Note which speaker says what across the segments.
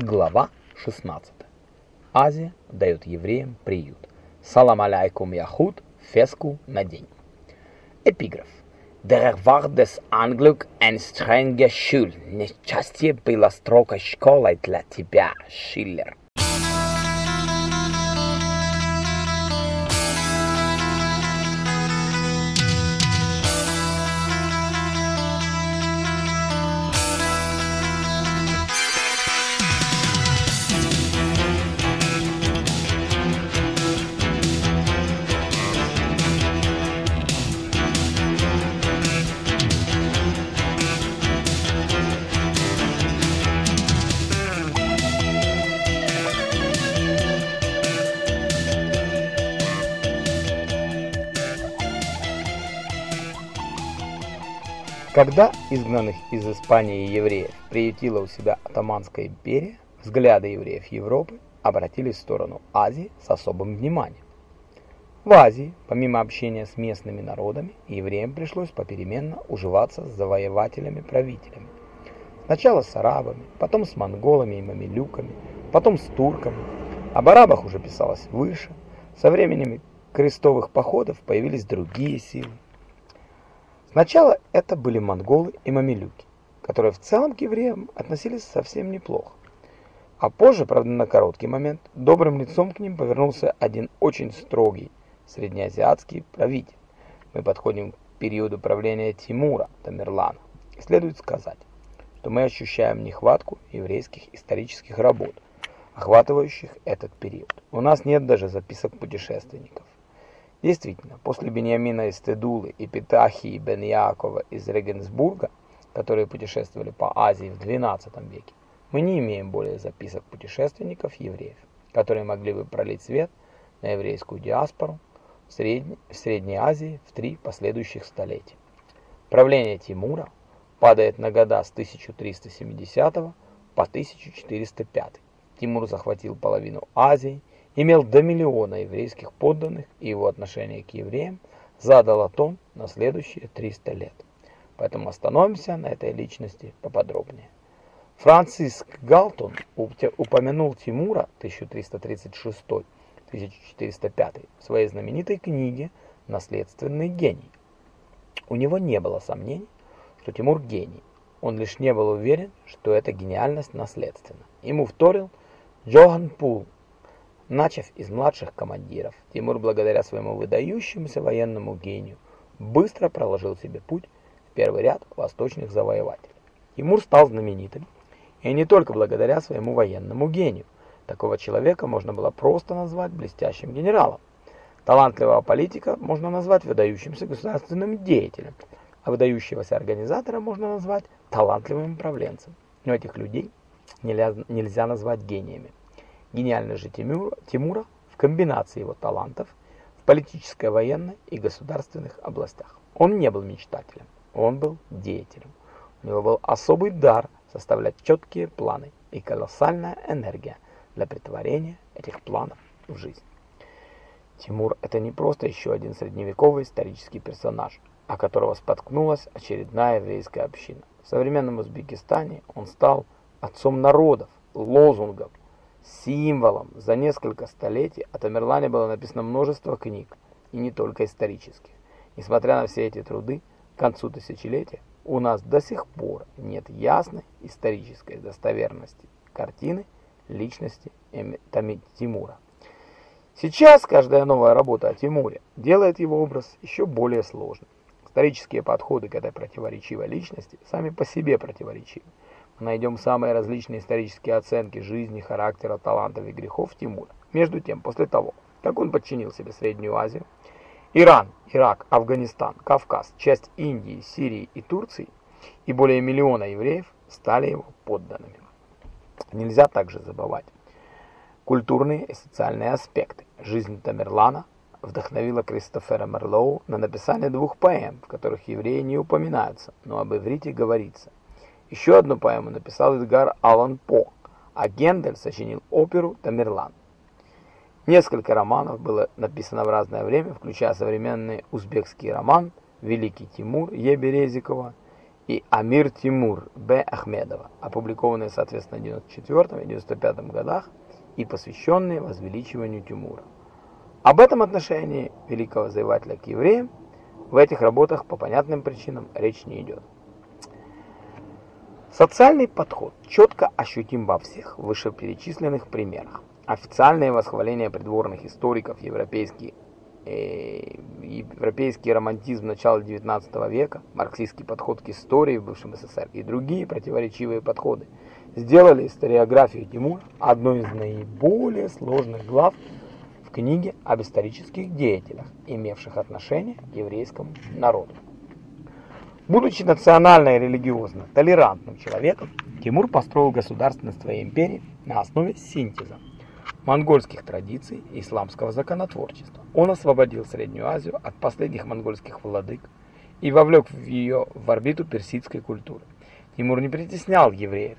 Speaker 1: Глава 16. Азия дает евреям приют. Салам алейкум яхуд, феску на день. Эпиграф. Der war des Anglück ein strenger Schul. Несчастье было строгой школой для тебя, Шиллер. Когда изгнанных из Испании евреев приютила у себя Отtomанская империя, взгляды евреев Европы обратились в сторону Азии с особым вниманием. В Азии, помимо общения с местными народами, евреям пришлось попеременно уживаться с завоевателями-правителями. Сначала с арабами, потом с монголами и мамилюками, потом с турками. Об арабах уже писалось выше. Со временем крестовых походов появились другие силы. Сначала это были монголы и мамилюки, которые в целом к евреям относились совсем неплохо. А позже, правда на короткий момент, добрым лицом к ним повернулся один очень строгий среднеазиатский правитель. Мы подходим к периоду правления Тимура Тамерлана. И следует сказать, что мы ощущаем нехватку еврейских исторических работ, охватывающих этот период. У нас нет даже записок путешественников. Действительно, после Бениамина из Тедулы и Питахии бен Якова из Регенсбурга, которые путешествовали по Азии в XII веке, мы не имеем более записок путешественников-евреев, которые могли бы пролить свет на еврейскую диаспору в Средней, в Средней Азии в три последующих столетия. Правление Тимура падает на года с 1370 по 1405. Тимур захватил половину Азии имел до миллиона еврейских подданных, и его отношение к евреям задало тон на следующие 300 лет. Поэтому остановимся на этой личности поподробнее. Франциск Галтон упомянул Тимура 1336-1405 в своей знаменитой книге «Наследственный гений». У него не было сомнений, что Тимур гений. Он лишь не был уверен, что эта гениальность наследственна. Ему вторил Джохан Пул, Начав из младших командиров, Тимур, благодаря своему выдающемуся военному гению, быстро проложил себе путь в первый ряд восточных завоевателей. Тимур стал знаменитым, и не только благодаря своему военному гению. Такого человека можно было просто назвать блестящим генералом. Талантливого политика можно назвать выдающимся государственным деятелем, а выдающегося организатора можно назвать талантливым управленцем. Но этих людей нельзя назвать гениями. Гениальность же Тимура, в комбинации его талантов в политической, военной и государственных областях. Он не был мечтателем, он был деятелем. У него был особый дар составлять четкие планы и колоссальная энергия для притворения этих планов в жизнь. Тимур – это не просто еще один средневековый исторический персонаж, о которого споткнулась очередная еврейская община. В современном Узбекистане он стал отцом народов, лозунгов, символом. За несколько столетий о Тамерлане было написано множество книг, и не только исторических. Несмотря на все эти труды, к концу тысячелетия у нас до сих пор нет ясной исторической достоверности картины личности Тимура. Сейчас каждая новая работа о Тимуре делает его образ еще более сложным. Исторические подходы к этой противоречивой личности сами по себе противоречивы найдем самые различные исторические оценки жизни, характера, талантов и грехов Тимура. Между тем, после того, как он подчинил себе Среднюю Азию, Иран, Ирак, Афганистан, Кавказ, часть Индии, Сирии и Турции и более миллиона евреев стали его подданными. Нельзя также забывать культурные и социальные аспекты. Жизнь Тамерлана вдохновила Кристофера Мерлоу на написание двух поэм, в которых евреи не упоминаются, но об иврите говорится. Еще одну поэму написал Эдгар Аллан По, а Гендель сочинил оперу «Тамерлан». Несколько романов было написано в разное время, включая современный узбекский роман «Великий Тимур» Еберезикова и Амир Тимур Б. Ахмедова, опубликованные, соответственно, в 1994 и 1995 годах и посвященные возвеличиванию Тимура. Об этом отношении великого завоевателя к евреям в этих работах по понятным причинам речь не идет. Социальный подход четко ощутим во всех вышеперечисленных примерах. Официальное восхваление придворных историков европейских Э, европейский романтизм начала XIX века, марксистский подход к истории в бывшем СССР и другие противоречивые подходы сделали историографию Тимура одной из наиболее сложных глав в книге об исторических деятелях, имевших отношение к еврейскому народу. Будучи национально и религиозно толерантным человеком, Тимур построил государственность своей империи на основе синтеза монгольских традиций и исламского законотворчества. Он освободил Среднюю Азию от последних монгольских владык и вовлек в ее в орбиту персидской культуры. Тимур не притеснял евреев.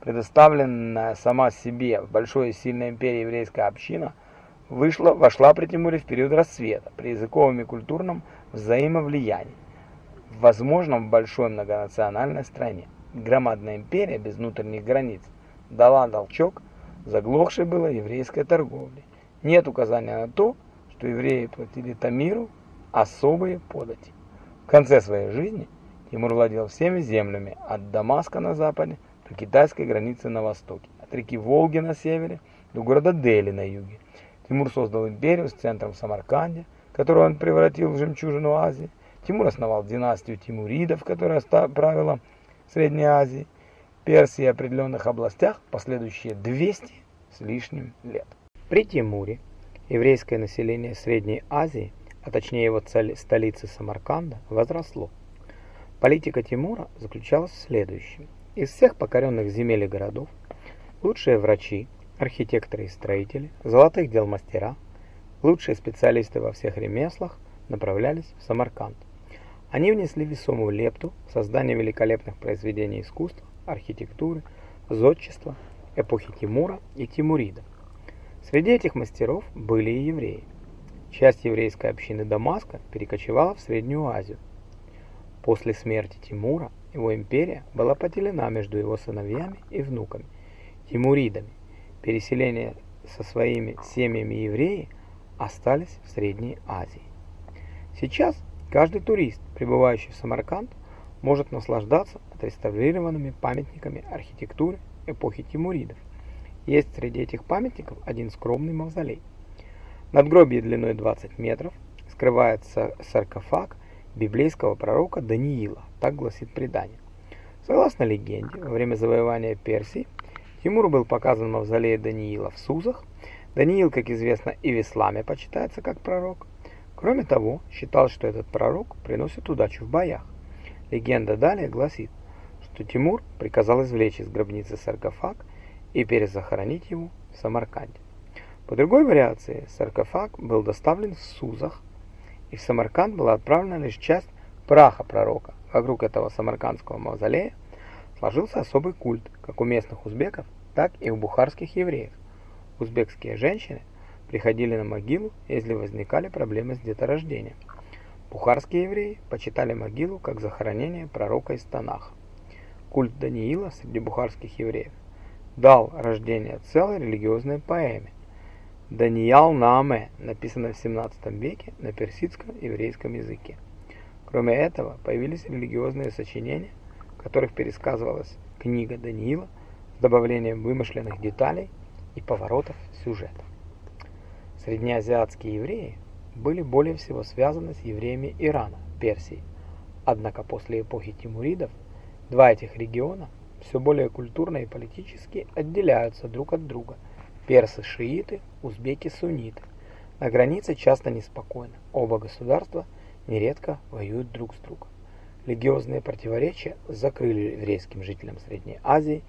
Speaker 1: Предоставленная сама себе в большой и сильной империи еврейская община вышла, вошла при Тимуре в период расцвета, при языковом и культурном взаимовлиянии, возможном большой многонациональной стране. Громадная империя без внутренних границ дала толчок заглохшей была еврейская торговля. Нет указания на то, что евреи платили Тамиру особые подати. В конце своей жизни Тимур владел всеми землями от Дамаска на западе до китайской границы на востоке, от реки Волги на севере до города Дели на юге. Тимур создал империю с центром в Самарканде, которую он превратил в жемчужину Азии. Тимур основал династию Тимуридов, которая правила Средней Азией. Персии и определенных областях последующие 200 с лишним лет. При Тимуре еврейское население Средней Азии, а точнее его столицы Самарканда, возросло. Политика Тимура заключалась в следующем. Из всех покоренных земель и городов лучшие врачи, архитекторы и строители, золотых дел мастера, лучшие специалисты во всех ремеслах направлялись в Самарканд. Они внесли весомую лепту в создание великолепных произведений искусства, архитектуры, зодчества эпохи Тимура и Тимурида. Среди этих мастеров были и евреи. Часть еврейской общины Дамаска перекочевала в Среднюю Азию. После смерти Тимура его империя была поделена между его сыновьями и внуками, тимуридами. Переселение со своими семьями евреи остались в Средней Азии. Сейчас каждый турист, прибывающий в Самарканд, может наслаждаться отреставрированными памятниками архитектуры эпохи Тимуридов. Есть среди этих памятников один скромный мавзолей. Надгробие длиной 20 метров скрывается саркофаг библейского пророка Даниила, так гласит предание. Согласно легенде, во время завоевания Персии Тимуру был показан мавзолей Даниила в Сузах. Даниил, как известно, и в исламе почитается как пророк. Кроме того, считал, что этот пророк приносит удачу в боях. Легенда далее гласит, что Тимур приказал извлечь из гробницы саркофаг и перезахоронить его в Самарканде. По другой вариации, саркофаг был доставлен в Сузах, и в Самарканд была отправлена лишь часть праха пророка. Вокруг этого самаркандского мавзолея сложился особый культ, как у местных узбеков, так и у бухарских евреев. Узбекские женщины приходили на могилу, если возникали проблемы с деторождением. Бухарские евреи почитали могилу как захоронение пророка из Танаха. Культ Даниила среди бухарских евреев дал рождение целой религиозной поэме Даниял Нааме, написанной в 17 веке на персидском еврейском языке. Кроме этого, появились религиозные сочинения, в которых пересказывалась книга Даниила с добавлением вымышленных деталей и поворотов сюжета. Среднеазиатские евреи были более всего связаны с евреями Ирана, Персии. Однако после эпохи Тимуридов два этих региона все более культурно и политически отделяются друг от друга. Персы-шииты, узбеки-сунниты. На границе часто неспокойно. Оба государства нередко воюют друг с другом. Религиозные противоречия закрыли еврейским жителям Средней Азии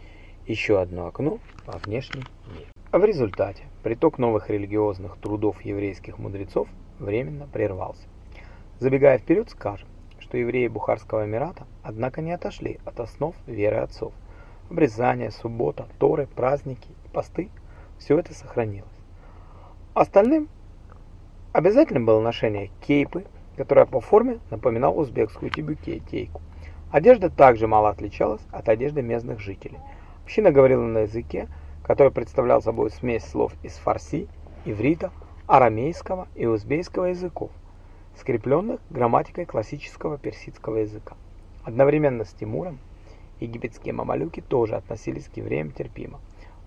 Speaker 1: еще одно окно во внешний мир. А в результате приток новых религиозных трудов еврейских мудрецов временно прервался. Забегая вперед, скажем, что евреи Бухарского Эмирата, однако, не отошли от основ веры отцов. Обрезание, суббота, торы, праздники посты – все это сохранилось. Остальным обязательным было ношение кейпы, которая по форме напоминала узбекскую тибюке тейку. Одежда также мало отличалась от одежды местных жителей. Община говорила на языке, который представлял собой смесь слов из фарси, иврита, арамейского и узбекского языков, скрепленных грамматикой классического персидского языка. Одновременно с Тимуром египетские мамалюки тоже относились к евреям терпимо.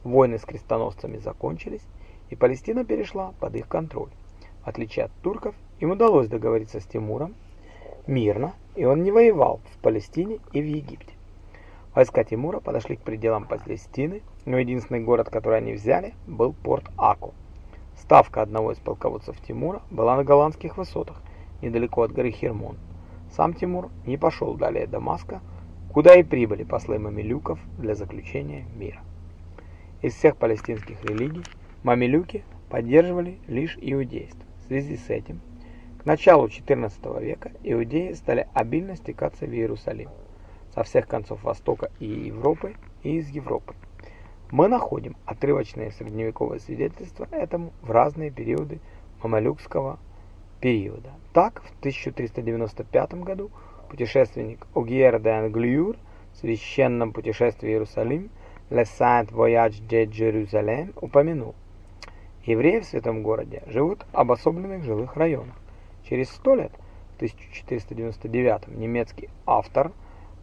Speaker 1: Войны с крестоносцами закончились, и Палестина перешла под их контроль. В отличие от турков, им удалось договориться с Тимуром мирно, и он не воевал в Палестине и в Египте. Войска Тимура подошли к пределам Палестины, но единственный город, который они взяли, был порт Аку. Ставка одного из полководцев Тимура была на голландских высотах, недалеко от горы Хермон. Сам Тимур не пошел далее Дамаска, куда и прибыли послы мамилюков для заключения мира. Из всех палестинских религий мамилюки поддерживали лишь иудейство. В связи с этим, к началу XIV века иудеи стали обильно стекаться в Иерусалим со всех концов Востока и Европы и из Европы. Мы находим отрывочные средневековые свидетельства этому в разные периоды мамалюкского периода. Так, в 1395 году путешественник Огьер де Англиюр в священном путешествии Иерусалим Le Saint Voyage de Jérusalem упомянул. Евреи в святом городе живут в обособленных жилых районах. Через сто лет, в 1499 немецкий автор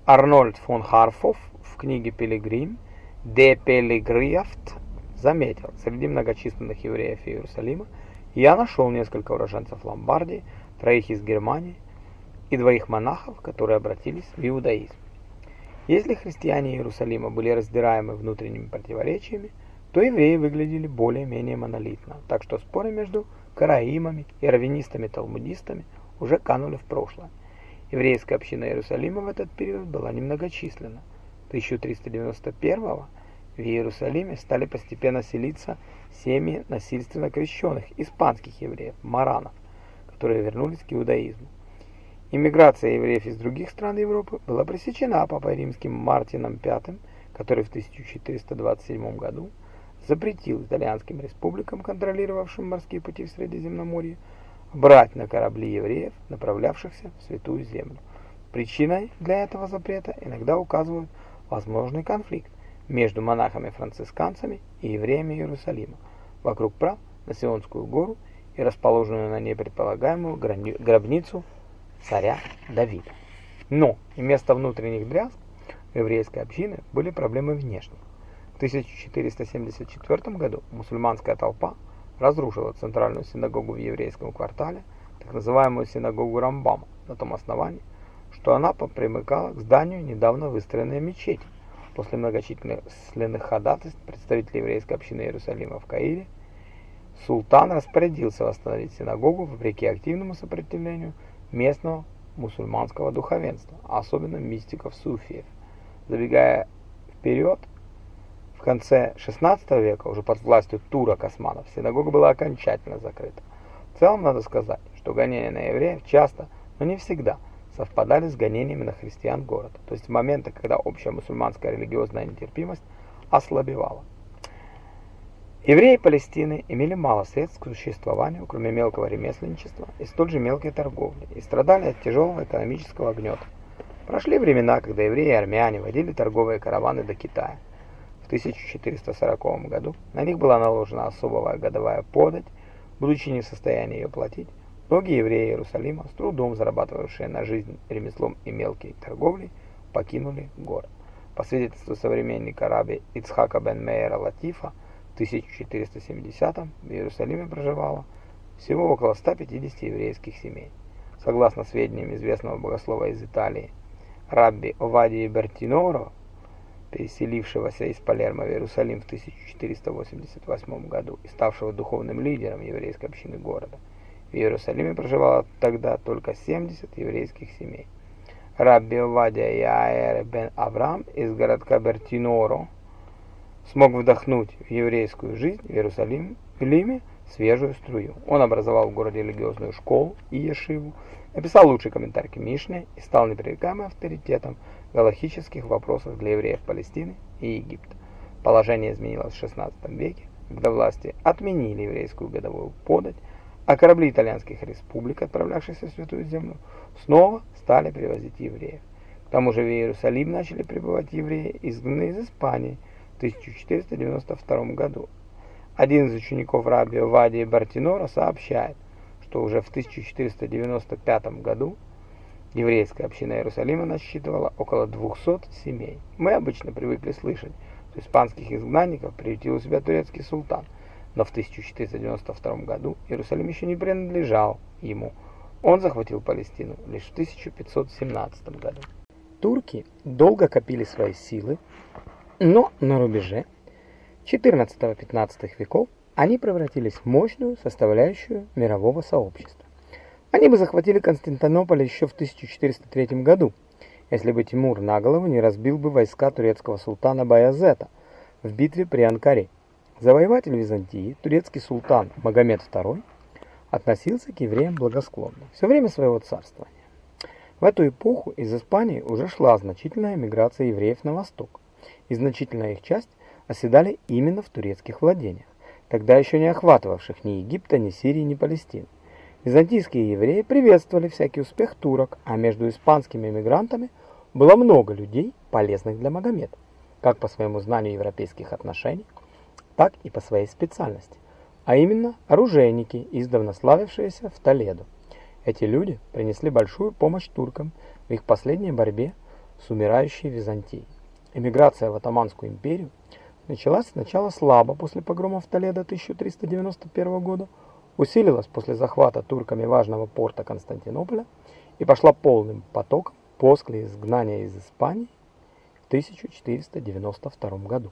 Speaker 1: Арнольд фон Харфов в книге «Пилигрим» «De Pellegriaft» заметил, среди многочисленных евреев Иерусалима я нашел несколько уроженцев Ломбардии, троих из Германии и двоих монахов, которые обратились в иудаизм. Если христиане Иерусалима были раздираемы внутренними противоречиями, то евреи выглядели более-менее монолитно, так что споры между караимами и раввинистами-талмудистами уже канули в прошлое. Еврейская община Иерусалима в этот период была немногочисленна. 1391 в Иерусалиме стали постепенно селиться семьи насильственно крещенных испанских евреев, маранов, которые вернулись к иудаизму. Иммиграция евреев из других стран Европы была пресечена Папой Римским Мартином V, который в 1427 году запретил итальянским республикам, контролировавшим морские пути в Средиземноморье, брать на корабли евреев, направлявшихся в Святую Землю. Причиной для этого запрета иногда указывают возможный конфликт между монахами-францисканцами и евреями Иерусалима вокруг прав на Сионскую гору и расположенную на ней предполагаемую гробницу царя Давида. Но вместо внутренних дрязг у еврейской общины были проблемы внешние. В 1474 году мусульманская толпа разрушила центральную синагогу в еврейском квартале, так называемую синагогу Рамбама, на том основании, что она примыкала к зданию недавно выстроенной мечети. После многочисленных ходатайств представителей еврейской общины Иерусалима в Каире, султан распорядился восстановить синагогу вопреки активному сопротивлению местного мусульманского духовенства, особенно мистиков-суфиев. Забегая вперед, конце XVI века, уже под властью турок-османов, синагога была окончательно закрыта. В целом надо сказать, что гонения на евреев часто, но не всегда, совпадали с гонениями на христиан города, то есть в моменты, когда общая мусульманская религиозная нетерпимость ослабевала. Евреи Палестины имели мало средств к существованию, кроме мелкого ремесленничества и столь же мелкой торговли, и страдали от тяжелого экономического гнета. Прошли времена, когда евреи и армяне водили торговые караваны до Китая. В 1440 году на них была наложена особая годовая подать, будучи не в состоянии ее платить, многие евреи Иерусалима, с трудом зарабатывавшие на жизнь ремеслом и мелкой торговлей, покинули город. По свидетельству современника раби Ицхака бен Мейера Латифа, в 1470 в Иерусалиме проживало всего около 150 еврейских семей. Согласно сведениям известного богослова из Италии, рабби Овадии Бертиноро, переселившегося из Палермо в Иерусалим в 1488 году и ставшего духовным лидером еврейской общины города. В Иерусалиме проживало тогда только 70 еврейских семей. Рабби Овадия Яэр бен Авраам из городка Бертиноро смог вдохнуть в еврейскую жизнь в Иерусалиме свежую струю. Он образовал в городе религиозную школу и ешиву, написал лучший комментарий к Мишне и стал непререкаемым авторитетом галактических вопросах для евреев Палестины и Египта. Положение изменилось в XVI веке, когда власти отменили еврейскую годовую подать, а корабли итальянских республик, отправлявшиеся в Святую Землю, снова стали привозить евреев. К тому же в Иерусалим начали прибывать евреи, изгнанные из Испании в 1492 году. Один из учеников раби Вадии Бартинора сообщает, что уже в 1495 году еврейская община Иерусалима насчитывала около 200 семей. Мы обычно привыкли слышать, что испанских изгнанников приютил у себя турецкий султан, но в 1492 году Иерусалим еще не принадлежал ему. Он захватил Палестину лишь в 1517 году. Турки долго копили свои силы, но на рубеже 14-15 веков они превратились в мощную составляющую мирового сообщества. Они бы захватили Константинополь еще в 1403 году, если бы Тимур на голову не разбил бы войска турецкого султана Баязета в битве при Анкаре. Завоеватель Византии, турецкий султан Магомед II, относился к евреям благосклонно все время своего царствования. В эту эпоху из Испании уже шла значительная миграция евреев на восток, и значительная их часть – оседали именно в турецких владениях, тогда еще не охватывавших ни Египта, ни Сирии, ни Палестины. Византийские евреи приветствовали всякий успех турок, а между испанскими эмигрантами было много людей, полезных для Магомеда, как по своему знанию европейских отношений, так и по своей специальности, а именно оружейники, издавна славившиеся в Толедо. Эти люди принесли большую помощь туркам в их последней борьбе с умирающей Византией. Эмиграция в Отоманскую империю – началась сначала слабо после погромов Толедо 1391 года, усилилась после захвата турками важного порта Константинополя и пошла полным потоком после изгнания из Испании в 1492 году.